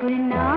अपना